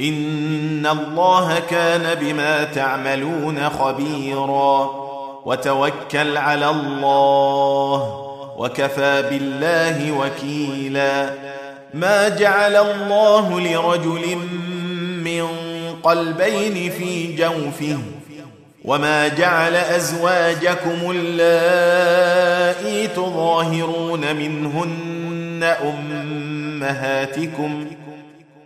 إن الله كان بما تعملون خبيرا. وتوكل على الله وكفى بالله وكيلا. ما جعل الله لرجل من قلبين في جوفه. وما جعل أزواجكم اللائي تظاهرون منهن أمهاتكم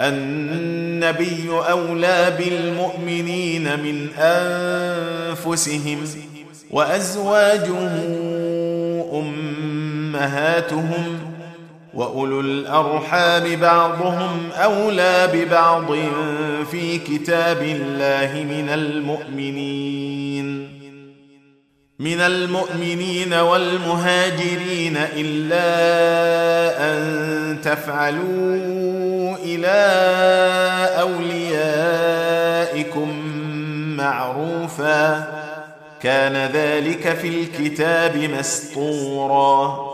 النبي أولى بالمؤمنين من أنفسهم وأزواجه أمهاتهم وأولو الأرحام بعضهم أولى ببعض في كتاب الله من المؤمنين. من المؤمنين والمهاجرين إلا أن تفعلوا إلى أوليائكم معروفا. كان ذلك في الكتاب مسطورا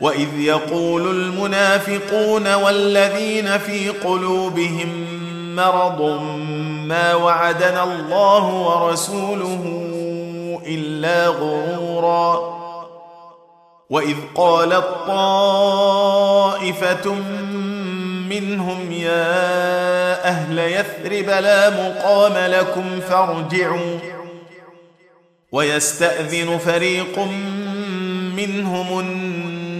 واذ يقول المنافقون والذين في قلوبهم مرض ما وعدنا الله ورسوله الا غرورا واذ قالت طائفه منهم يا أهل يثرب لا مقام لكم فارجعوا ويستاذن فريق منهم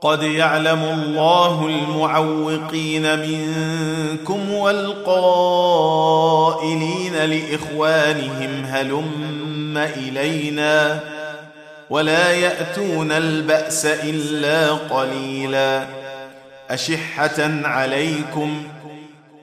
قد يعلم الله المعوقين منكم والقائلين لإخوانهم هلم إلينا ولا يأتون البأس إلا قليلا أشحة عليكم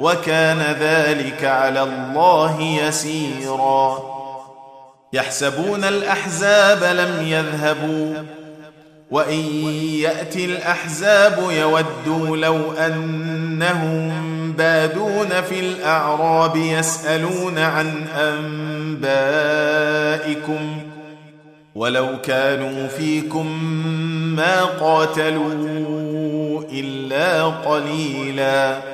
وكان ذلك على الله يسيرا. يحسبون الأحزاب لم يذهبوا وإن يأتي الأحزاب يودوا لو أنهم بادون في الأعراب يسألون عن أنبائكم. ولو كانوا فيكم ما قاتلوا إلا قليلا.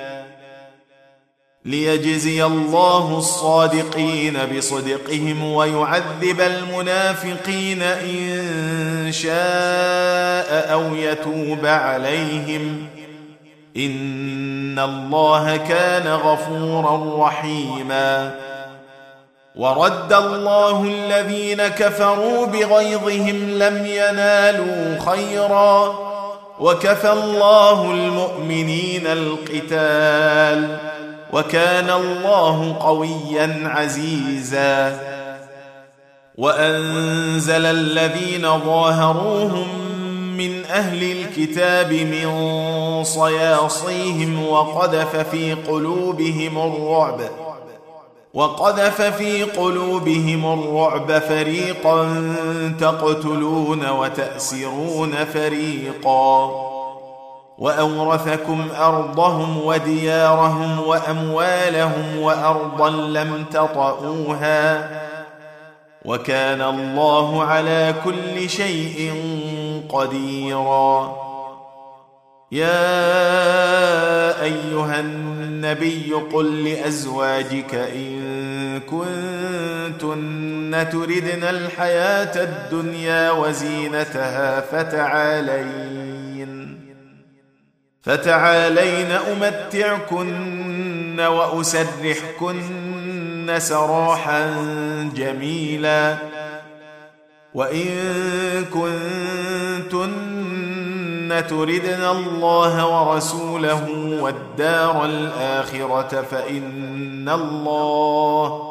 ليجزي الله الصادقين بصدقهم ويعذب المنافقين إن شاء أو يتوب عليهم. إن الله كان غفورا رحيما. ورد الله الذين كفروا بغيظهم لم ينالوا خيرا. وكفى الله المؤمنين القتال. وكان الله قويا عزيزا. وأنزل الذين ظاهروهم من أهل الكتاب من صياصيهم وقذف في قلوبهم الرعب وقذف في قلوبهم الرعب فريقا تقتلون وتأسرون فريقا. وأورثكم أرضهم وديارهم وأموالهم وأرضا لم تطئوها وكان الله على كل شيء قديرا. يا أيها النبي قل لأزواجك إن كنتن تردن الحياة الدنيا وزينتها فتعالين فتعالين أمتعكن وأسرحكن سراحا جميلا وإن كنتن تردن الله ورسوله والدار الآخرة فإن الله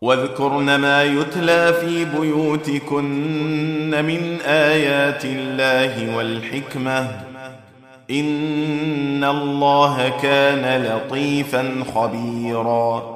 واذكرن ما يتلى في بيوتكن من آيات الله والحكمة. إن الله كان لطيفا خبيرا.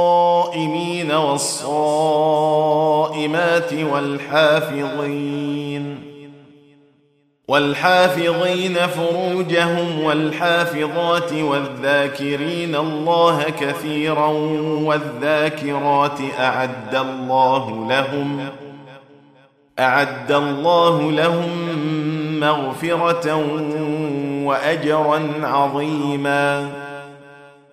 والصائمات والحافظين. والحافظين فروجهم والحافظات والذاكرين الله كثيرا والذاكرات أعد الله لهم أعد الله لهم مغفرة واجرا عظيما.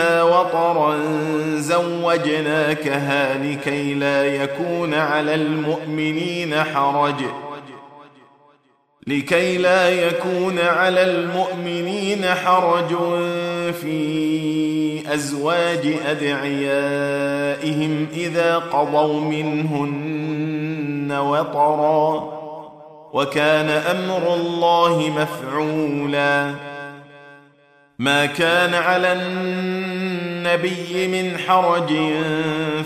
وطرا زوجناكها لكي لا يكون على المؤمنين حرج. لكي لا يكون على المؤمنين حرج في أزواج أدعيائهم إذا قضوا منهن وطرا. وكان أمر الله مفعولا. ما كان على النبي من حرج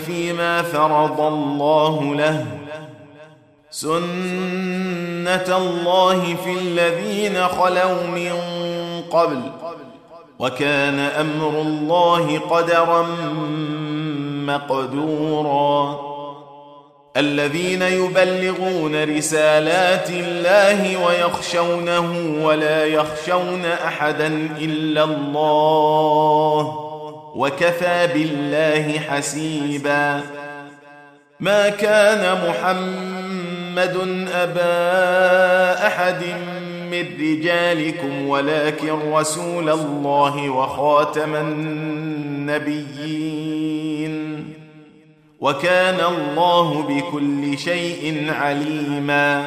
فيما فرض الله له. سنة الله في الذين خلوا من قبل. وكان أمر الله قدرا مقدورا. الذين يبلغون رسالات الله ويخشونه ولا يخشون أحدا إلا الله. وكفى بالله حسيبا. ما كان محمد أبا أحد من رجالكم ولكن رسول الله وخاتم النبيين. وكان الله بكل شيء عليما.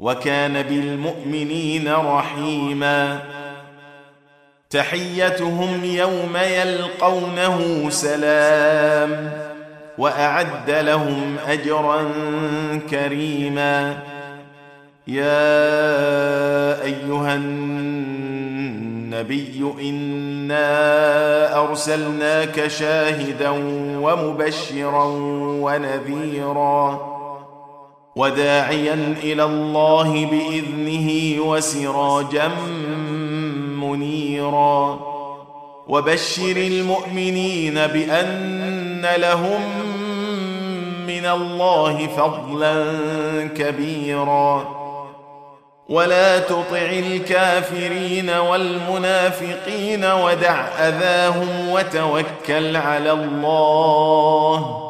وكان بالمؤمنين رحيما. تحيتهم يوم يلقونه سلام وأعد لهم أجرا كريما. يا أيها النبي إنا أرسلناك شاهدا ومبشرا ونذيرا. وداعيا إلى الله بإذنه وسراجا منيرا. وبشر المؤمنين بأن لهم من الله فضلا كبيرا. ولا تطع الكافرين والمنافقين ودع أذاهم وتوكل على الله.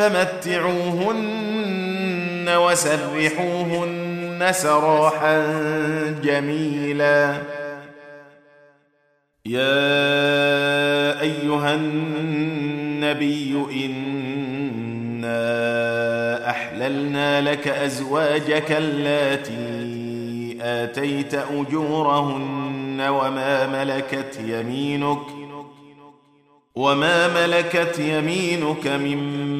فمتعوهن وسرحوهن سراحا جميلا. يا أيها النبي إنا أحللنا لك أزواجك اللاتي آتيت أجورهن وما ملكت يمينك وما ملكت يمينك مما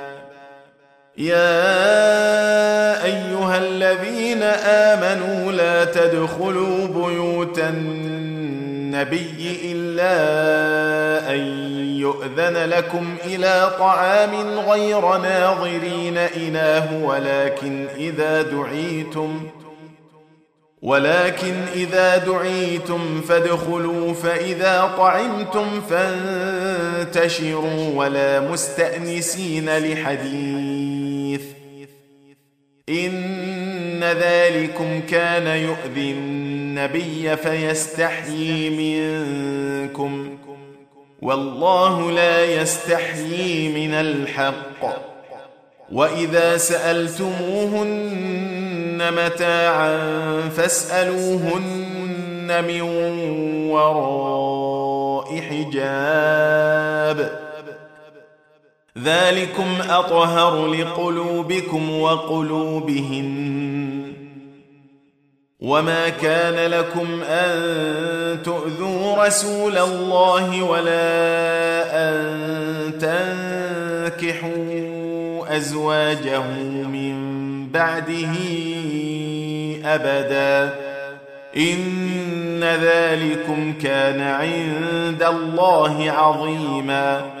يا أيها الذين آمنوا لا تدخلوا بيوت النبي إلا أن يؤذن لكم إلى طعام غير ناظرين إناه ولكن إذا دعيتم ولكن إذا دعيتم فادخلوا فإذا طعمتم فانتشروا ولا مستأنسين لحديث. إن ذلكم كان يؤذي النبي فيستحيي منكم والله لا يستحيي من الحق. وإذا سألتموهن متاعا فاسألوهن من وراء حجاب ذلكم أطهر لقلوبكم وقلوبهن. وما كان لكم أن تؤذوا رسول الله ولا أن تنكحوا أزواجه من بعده أبدا. إن ذلكم كان عند الله عظيما.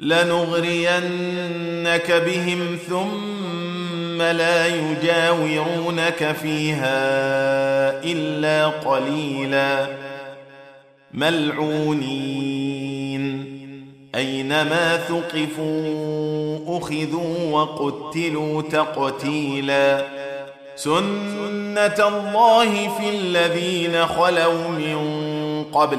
لنغرينك بهم ثم لا يجاورونك فيها إلا قليلا. ملعونين. أينما ثقفوا أخذوا وقتلوا تقتيلا. سنة الله في الذين خلوا من قبل.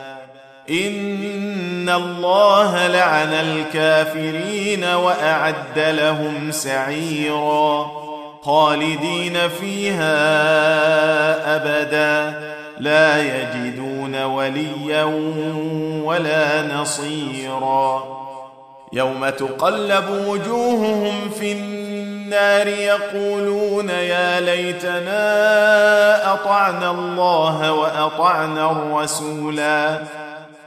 إن الله لعن الكافرين وأعد لهم سعيرا خالدين فيها أبدا لا يجدون وليا ولا نصيرا يوم تقلب وجوههم في النار يقولون يا ليتنا أطعنا الله وأطعنا الرسولا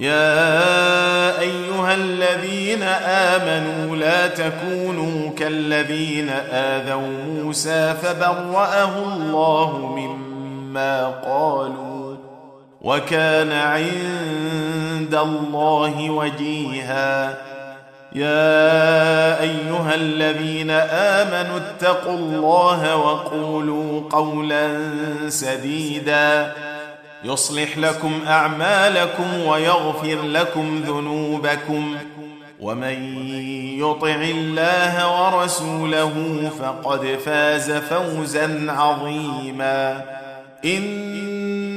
يا أيها الذين آمنوا لا تكونوا كالذين آذوا موسى فبرأه الله مما قالوا وكان عند الله وجيها. يا أيها الذين آمنوا اتقوا الله وقولوا قولا سديدا. يصلح لكم أعمالكم ويغفر لكم ذنوبكم ومن يطع الله ورسوله فقد فاز فوزا عظيما